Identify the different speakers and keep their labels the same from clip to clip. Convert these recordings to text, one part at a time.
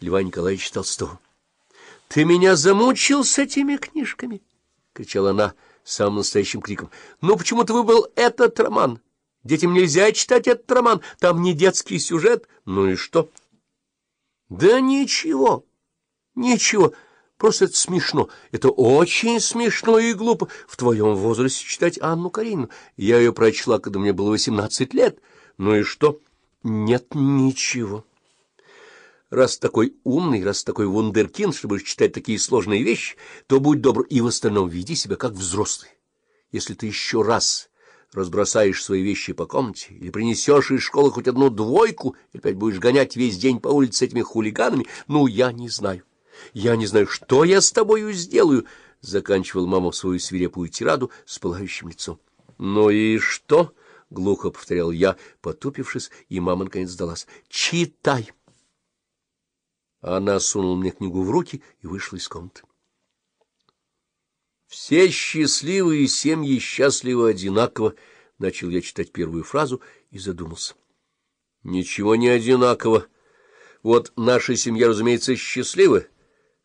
Speaker 1: Льва Николаевича Толстого. — Ты меня замучил с этими книжками! — кричала она самым настоящим криком. — Ну, почему-то выбрал этот роман. Детям нельзя читать этот роман, там не детский сюжет. Ну и что? — Да ничего, ничего. Просто это смешно. Это очень смешно и глупо в твоем возрасте читать Анну Каренину. Я ее прочла, когда мне было восемнадцать лет. Ну и что? Нет, ничего. Раз такой умный, раз такой вундеркинд, чтобы читать такие сложные вещи, то будь добр и в остальном веди себя как взрослый. Если ты еще раз разбросаешь свои вещи по комнате или принесешь из школы хоть одну двойку, и опять будешь гонять весь день по улице этими хулиганами, ну, я не знаю. Я не знаю, что я с тобою сделаю, — заканчивал мама свою свирепую тираду с пылающим лицом. — Ну и что? — глухо повторял я, потупившись, и мама наконец сдалась. — Читай! Она сунула мне книгу в руки и вышла из комнаты. «Все счастливые семьи счастливы одинаково», — начал я читать первую фразу и задумался. «Ничего не одинаково. Вот наша семья, разумеется, счастлива,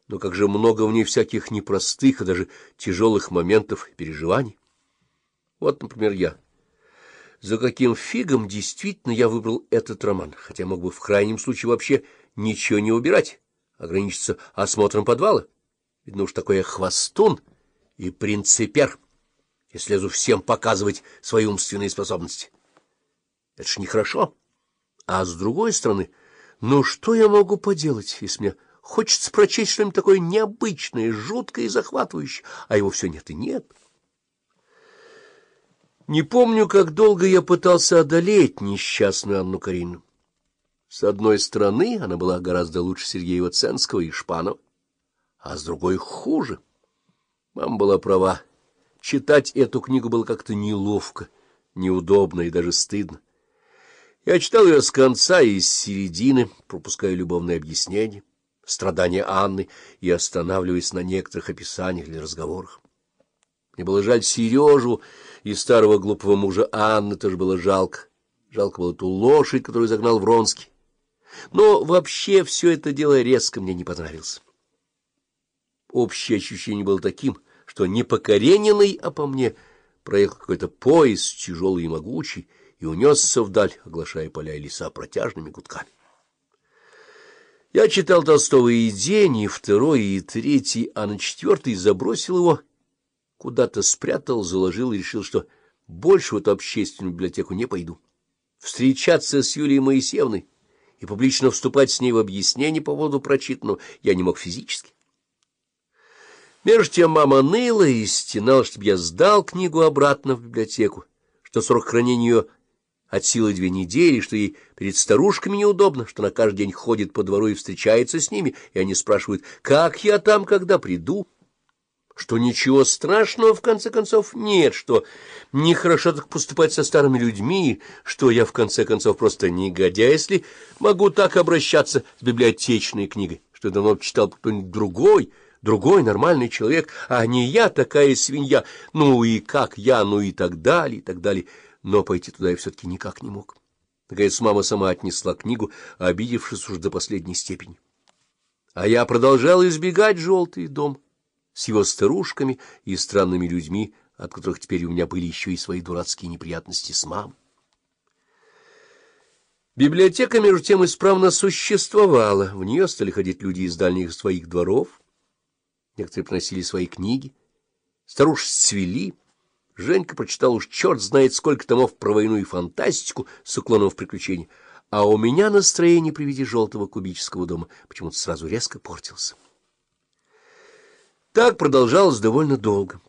Speaker 1: но как же много в ней всяких непростых и даже тяжелых моментов и переживаний. Вот, например, я. За каким фигом действительно я выбрал этот роман, хотя мог бы в крайнем случае вообще ничего не убирать, ограничиться осмотром подвала. Видно уж такой хвостун и принципер, если лезу всем показывать свои умственные способности. Это ж нехорошо. А с другой стороны, ну что я могу поделать, если мне Хочется прочесть что-нибудь такое необычное, жуткое и захватывающее, а его все нет и нет. Не помню, как долго я пытался одолеть несчастную Анну Карину. С одной стороны, она была гораздо лучше Сергея Ценского и Шпанова, а с другой — хуже. Мама была права. Читать эту книгу было как-то неловко, неудобно и даже стыдно. Я читал ее с конца и с середины, пропуская любовные объяснения страдания Анны и останавливаясь на некоторых описаниях или разговорах. Мне было жаль Сережу и старого глупого мужа Анны тоже было жалко. Жалко было ту лошадь, которую загнал Вронский. Но вообще все это дело резко мне не понравилось. Общее ощущение было таким, что не покорененный, а по мне проехал какой-то поезд тяжелый и могучий и унесся вдаль, оглашая поля и леса протяжными гудками. Я читал Толстого и день, и второй, и третий, а на четвертый забросил его, куда-то спрятал, заложил и решил, что больше в эту общественную библиотеку не пойду. Встречаться с Юлией Моисеевной и публично вступать с ней в объяснение по поводу прочитанного я не мог физически. Между тем мама ныла и стенала, чтобы я сдал книгу обратно в библиотеку, что срок хранения ее от силы две недели, что ей перед старушками неудобно, что она каждый день ходит по двору и встречается с ними, и они спрашивают, как я там, когда приду, что ничего страшного, в конце концов, нет, что нехорошо так поступать со старыми людьми, что я, в конце концов, просто негодяй, если могу так обращаться с библиотечной книгой, что давно читал кто-нибудь другой, другой нормальный человек, а не я такая свинья, ну и как я, ну и так далее, и так далее но пойти туда я все-таки никак не мог. Наконец мама сама отнесла книгу, обидевшись уже до последней степени. А я продолжал избегать желтый дом с его старушками и странными людьми, от которых теперь у меня были еще и свои дурацкие неприятности с мамой. Библиотека, между тем, исправно существовала. В нее стали ходить люди из дальних своих дворов. Некоторые приносили свои книги. Старушки цвели. Женька прочитал уж черт знает сколько томов про войну и фантастику с уклоном в приключения, а у меня настроение при виде желтого кубического дома почему-то сразу резко портился. Так продолжалось довольно долго.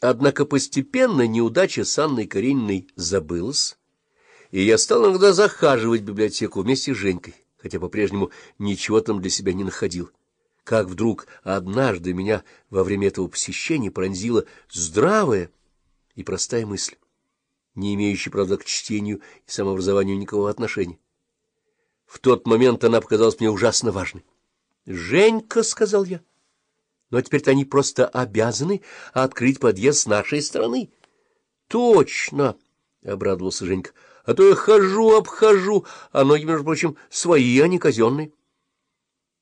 Speaker 1: Однако постепенно неудача с Анной Карениной забылась, и я стал иногда захаживать в библиотеку вместе с Женькой, хотя по-прежнему ничего там для себя не находил как вдруг однажды меня во время этого посещения пронзила здравая и простая мысль, не имеющая, правда, к чтению и самообразованию никакого отношения. В тот момент она показалась мне ужасно важной. — Женька, — сказал я, — но теперь-то они просто обязаны открыть подъезд с нашей стороны. — Точно, — обрадовался Женька, — а то я хожу, обхожу, а ноги, между прочим, свои, а не казенные.